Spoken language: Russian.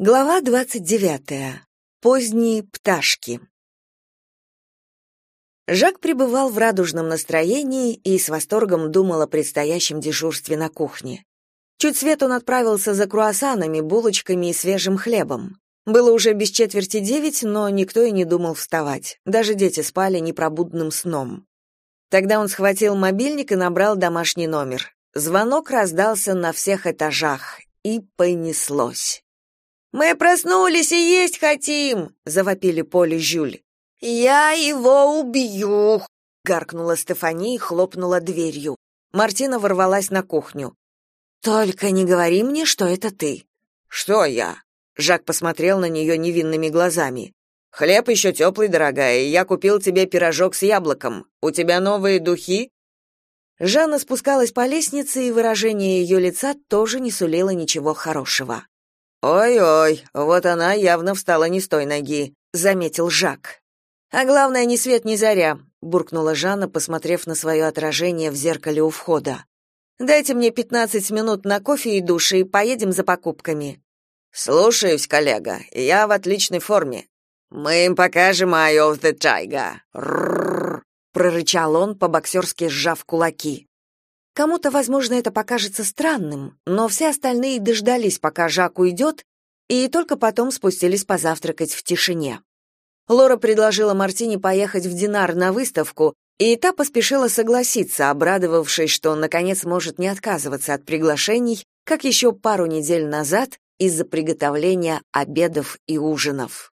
Глава двадцать девятая. Поздние пташки. Жак пребывал в радужном настроении и с восторгом думал о предстоящем дежурстве на кухне. Чуть свет он отправился за круассанами, булочками и свежим хлебом. Было уже без четверти девять, но никто и не думал вставать. Даже дети спали непробудным сном. Тогда он схватил мобильник и набрал домашний номер. Звонок раздался на всех этажах, и понеслось. «Мы проснулись и есть хотим!» — завопили Поле Жюль. «Я его убью!» — гаркнула Стефани и хлопнула дверью. Мартина ворвалась на кухню. «Только не говори мне, что это ты». «Что я?» Жак посмотрел на нее невинными глазами. «Хлеб еще теплый, дорогая, и я купил тебе пирожок с яблоком. У тебя новые духи?» Жанна спускалась по лестнице, и выражение ее лица тоже не сулило ничего хорошего. «Ой-ой, вот она явно встала не с той ноги», — заметил Жак. «А главное, ни свет, ни заря», — буркнула Жанна, посмотрев на свое отражение в зеркале у входа. «Дайте мне пятнадцать минут на кофе и душ, и поедем за покупками». «Слушаюсь, коллега, я в отличной форме. Мы им покажем Eye of the Tiger», — прорычал он, по-боксерски сжав кулаки. Кому-то, возможно, это покажется странным, но все остальные дождались, пока Жак уйдет, и только потом спустились позавтракать в тишине. Лора предложила Мартине поехать в Динар на выставку, и та поспешила согласиться, обрадовавшись, что наконец может не отказываться от приглашений, как еще пару недель назад из-за приготовления обедов и ужинов.